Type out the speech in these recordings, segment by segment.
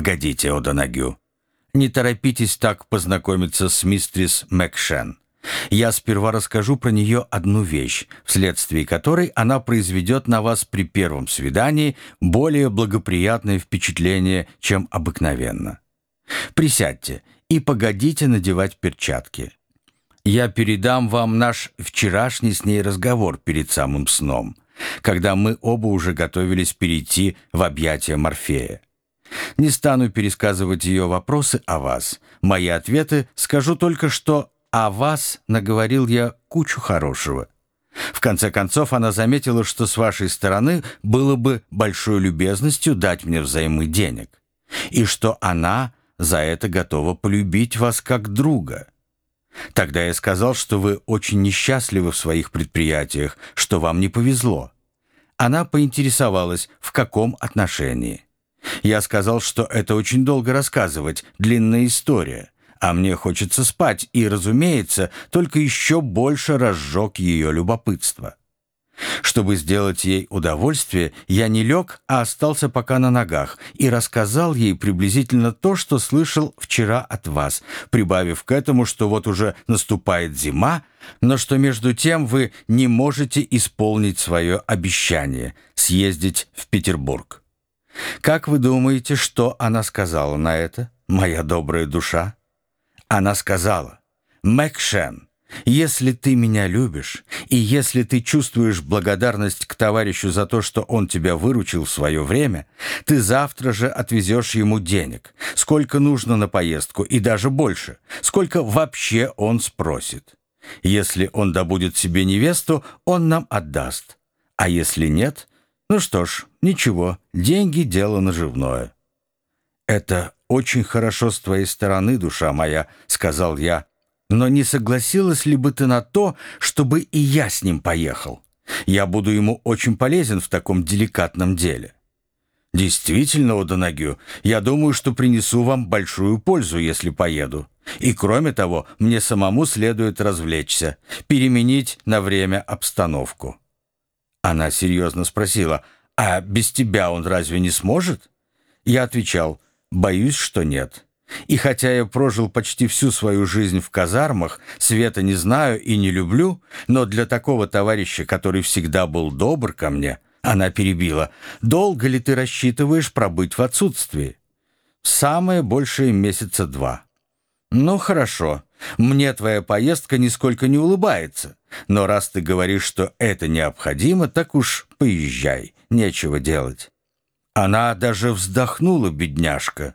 Погодите, Одонагю. Не торопитесь так познакомиться с мистрис Мэкшен. Я сперва расскажу про нее одну вещь, вследствие которой она произведет на вас при первом свидании более благоприятное впечатление, чем обыкновенно. Присядьте и погодите надевать перчатки. Я передам вам наш вчерашний с ней разговор перед самым сном, когда мы оба уже готовились перейти в объятия Морфея. Не стану пересказывать ее вопросы о вас. Мои ответы скажу только, что о вас наговорил я кучу хорошего. В конце концов, она заметила, что с вашей стороны было бы большой любезностью дать мне взаймы денег, и что она за это готова полюбить вас как друга. Тогда я сказал, что вы очень несчастливы в своих предприятиях, что вам не повезло. Она поинтересовалась, в каком отношении. Я сказал, что это очень долго рассказывать, длинная история, а мне хочется спать, и, разумеется, только еще больше разжег ее любопытство. Чтобы сделать ей удовольствие, я не лег, а остался пока на ногах и рассказал ей приблизительно то, что слышал вчера от вас, прибавив к этому, что вот уже наступает зима, но что между тем вы не можете исполнить свое обещание — съездить в Петербург. Как вы думаете, что она сказала на это, моя добрая душа? Она сказала, «Мэкшен, если ты меня любишь, и если ты чувствуешь благодарность к товарищу за то, что он тебя выручил в свое время, ты завтра же отвезешь ему денег, сколько нужно на поездку, и даже больше, сколько вообще он спросит. Если он добудет себе невесту, он нам отдаст, а если нет, ну что ж, ничего, деньги — дело наживное. «Это очень хорошо с твоей стороны, душа моя», — сказал я. «Но не согласилась ли бы ты на то, чтобы и я с ним поехал? Я буду ему очень полезен в таком деликатном деле». «Действительно, Одонагю, я думаю, что принесу вам большую пользу, если поеду. И кроме того, мне самому следует развлечься, переменить на время обстановку». Она серьезно спросила, «А без тебя он разве не сможет?» Я отвечал, «Боюсь, что нет». И хотя я прожил почти всю свою жизнь в казармах, света не знаю и не люблю, но для такого товарища, который всегда был добр ко мне, она перебила, «Долго ли ты рассчитываешь пробыть в отсутствии?» «Самое большее месяца два». «Ну, хорошо. Мне твоя поездка нисколько не улыбается. Но раз ты говоришь, что это необходимо, так уж поезжай. Нечего делать». Она даже вздохнула, бедняжка.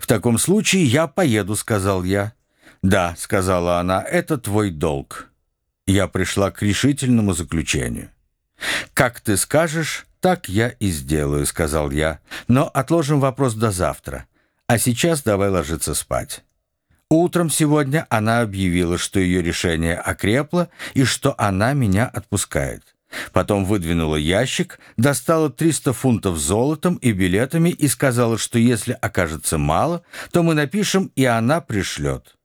«В таком случае я поеду», — сказал я. «Да», — сказала она, — «это твой долг». Я пришла к решительному заключению. «Как ты скажешь, так я и сделаю», — сказал я. «Но отложим вопрос до завтра. А сейчас давай ложиться спать». Утром сегодня она объявила, что ее решение окрепло и что она меня отпускает. Потом выдвинула ящик, достала 300 фунтов золотом и билетами и сказала, что если окажется мало, то мы напишем, и она пришлет.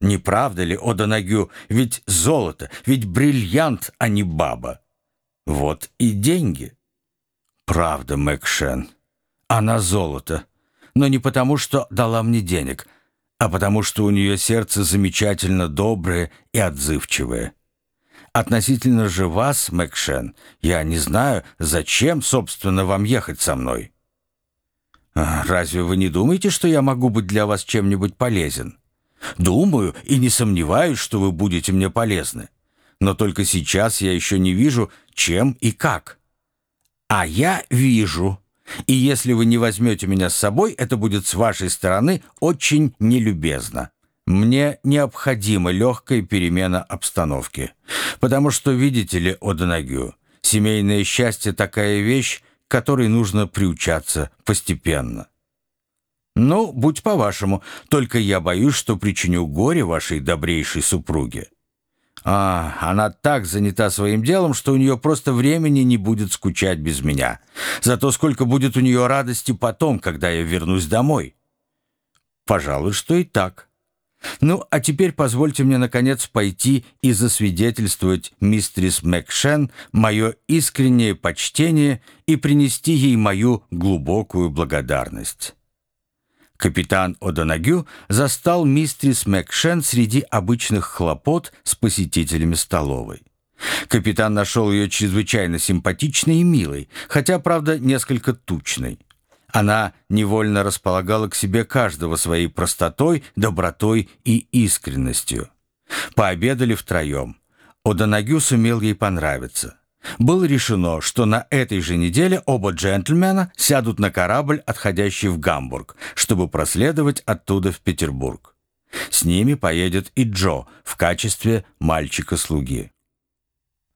Не правда ли, о Донагю, ведь золото, ведь бриллиант, а не баба. Вот и деньги. Правда, Мэкшен, она золото, но не потому, что дала мне денег — а потому что у нее сердце замечательно доброе и отзывчивое. Относительно же вас, Мэкшен, я не знаю, зачем, собственно, вам ехать со мной. А, разве вы не думаете, что я могу быть для вас чем-нибудь полезен? Думаю и не сомневаюсь, что вы будете мне полезны. Но только сейчас я еще не вижу, чем и как. А я вижу, и если вы не возьмете меня с собой, это будет с вашей стороны очень нелюбезно. Мне необходима легкая перемена обстановки. Потому что, видите ли, Одонагю, семейное счастье такая вещь, которой нужно приучаться постепенно. Ну, будь по-вашему, только я боюсь, что причиню горе вашей добрейшей супруге. А, она так занята своим делом, что у нее просто времени не будет скучать без меня. Зато сколько будет у нее радости потом, когда я вернусь домой. Пожалуй, что и так. Ну, а теперь позвольте мне, наконец, пойти и засвидетельствовать мистерис Мэкшен мое искреннее почтение и принести ей мою глубокую благодарность. Капитан О'Донагю застал мистерис Мэкшен среди обычных хлопот с посетителями столовой. Капитан нашел ее чрезвычайно симпатичной и милой, хотя, правда, несколько тучной. Она невольно располагала к себе каждого своей простотой, добротой и искренностью. Пообедали втроем. О'Донагю сумел ей понравиться. Было решено, что на этой же неделе оба джентльмена сядут на корабль, отходящий в Гамбург, чтобы проследовать оттуда в Петербург. С ними поедет и Джо в качестве мальчика-слуги.